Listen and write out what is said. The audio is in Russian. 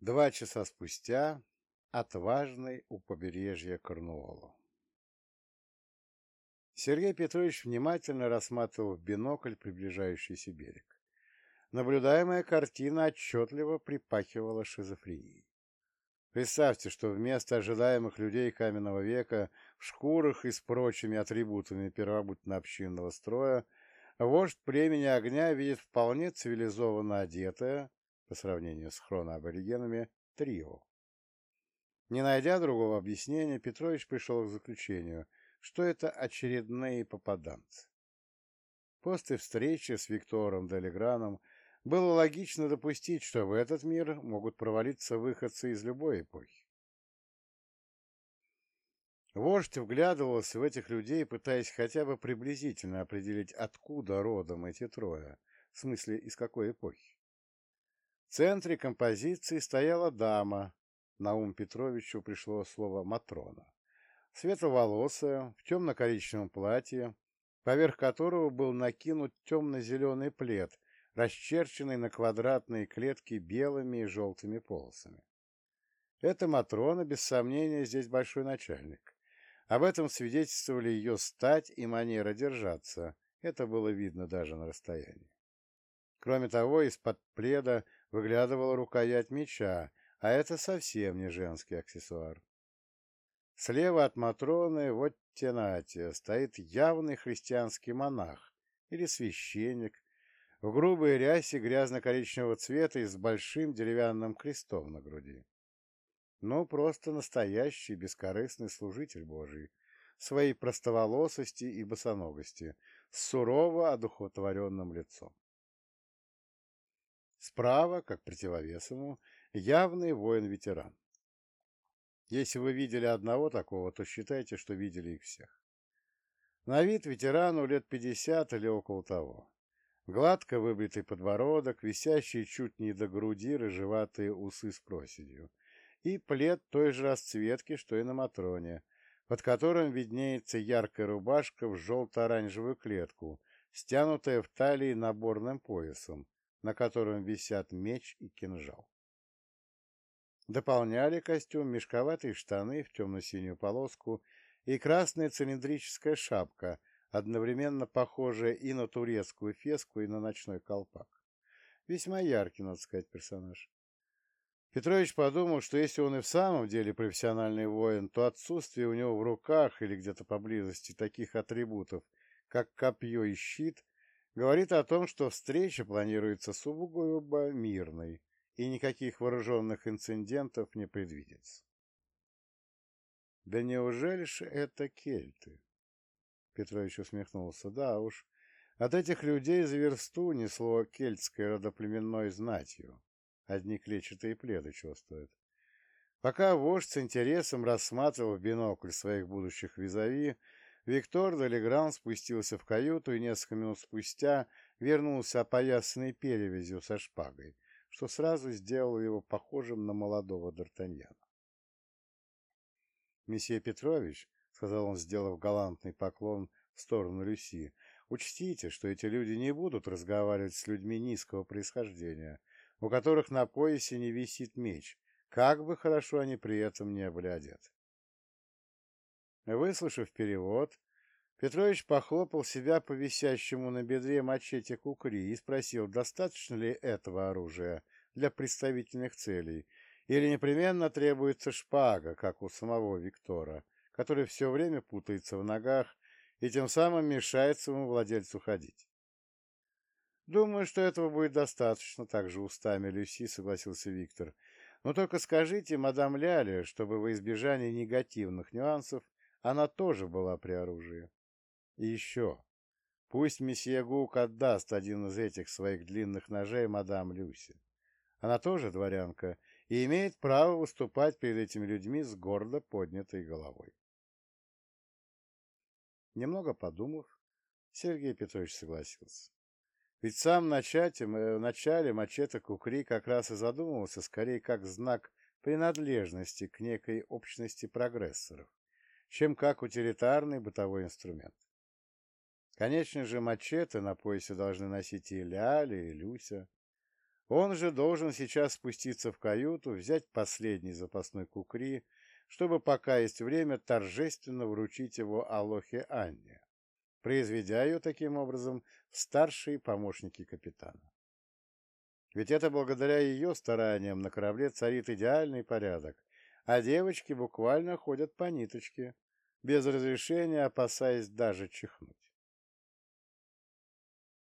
Два часа спустя отважный у побережья Корнуолу. Сергей Петрович внимательно рассматривал в бинокль приближающийся берег. Наблюдаемая картина отчетливо припахивала шизофренией. Представьте, что вместо ожидаемых людей каменного века в шкурах и с прочими атрибутами первобытно-общинного строя вождь племени огня видит вполне цивилизованно одетое, по сравнению с хроноаборигенами, трио. Не найдя другого объяснения, Петрович пришел к заключению, что это очередные попаданцы. После встречи с Виктором Делеграном было логично допустить, что в этот мир могут провалиться выходцы из любой эпохи. Вождь вглядывался в этих людей, пытаясь хотя бы приблизительно определить, откуда родом эти трое, в смысле, из какой эпохи. Центре композиции стояла дама, на ум Петровичу пришло слово «матрона», светловолосая, в темно-коричневом платье, поверх которого был накинут темно-зеленый плед, расчерченный на квадратные клетки белыми и желтыми полосами. Эта Матрона, без сомнения, здесь большой начальник. Об этом свидетельствовали ее стать и манера держаться, это было видно даже на расстоянии. Кроме того, из-под пледа выглядывала рукоять меча, а это совсем не женский аксессуар. Слева от Матроны, вот тенате, стоит явный христианский монах или священник в грубой рясе грязно-коричневого цвета и с большим деревянным крестом на груди. Ну, просто настоящий бескорыстный служитель Божий, своей простоволосости и босоногости, с сурово одухотворенным лицом. Справа, как противовес ему, явный воин-ветеран. Если вы видели одного такого, то считайте, что видели их всех. На вид ветерану лет пятьдесят или около того. Гладко выбритый подбородок, висящие чуть не до груди рыжеватые усы с проседью и плед той же расцветки, что и на Матроне, под которым виднеется яркая рубашка в желто-оранжевую клетку, стянутая в талии наборным поясом, на котором висят меч и кинжал. Дополняли костюм мешковатые штаны в темно-синюю полоску и красная цилиндрическая шапка, одновременно похожая и на турецкую феску, и на ночной колпак. Весьма яркий, надо сказать, персонаж. Петрович подумал, что если он и в самом деле профессиональный воин, то отсутствие у него в руках или где-то поблизости таких атрибутов, как копье и щит, говорит о том, что встреча планируется сугубо мирной, и никаких вооруженных инцидентов не предвидится. Да неужели ж это кельты? Петрович усмехнулся. Да уж, от этих людей за версту несло кельтской родоплеменной знатью. Одни клетчатые пледы чувствуют. Пока вождь с интересом рассматривал в бинокль своих будущих визави, Виктор Делегран спустился в каюту и несколько минут спустя вернулся опоясанный перевязью со шпагой, что сразу сделало его похожим на молодого Д'Артаньяна. «Месье Петрович», — сказал он, сделав галантный поклон в сторону Люси, — «учтите, что эти люди не будут разговаривать с людьми низкого происхождения, у которых на поясе не висит меч, как бы хорошо они при этом не были одеты». Выслушав перевод, Петрович похлопал себя по висящему на бедре мачете кукри и спросил, достаточно ли этого оружия для представительных целей, или непременно требуется шпага, как у самого Виктора, который все время путается в ногах и тем самым мешает своему владельцу ходить. «Думаю, что этого будет достаточно», — также устами Люси согласился Виктор. «Но только скажите мадам Ляле, чтобы во избежание негативных нюансов она тоже была при оружии». И еще. Пусть месье Гук отдаст один из этих своих длинных ножей мадам Люси. Она тоже дворянка и имеет право выступать перед этими людьми с гордо поднятой головой. Немного подумав, Сергей Петрович согласился. Ведь в самом начале, в начале мачете Кукри как раз и задумывался скорее как знак принадлежности к некой общности прогрессоров, чем как утилитарный бытовой инструмент. Конечно же, мачете на поясе должны носить и Ляля, и Люся. Он же должен сейчас спуститься в каюту, взять последний запасной кукри, чтобы, пока есть время, торжественно вручить его Алохе Анне, произведя ее таким образом в старшие помощники капитана. Ведь это благодаря ее стараниям на корабле царит идеальный порядок, а девочки буквально ходят по ниточке, без разрешения опасаясь даже чихнуть.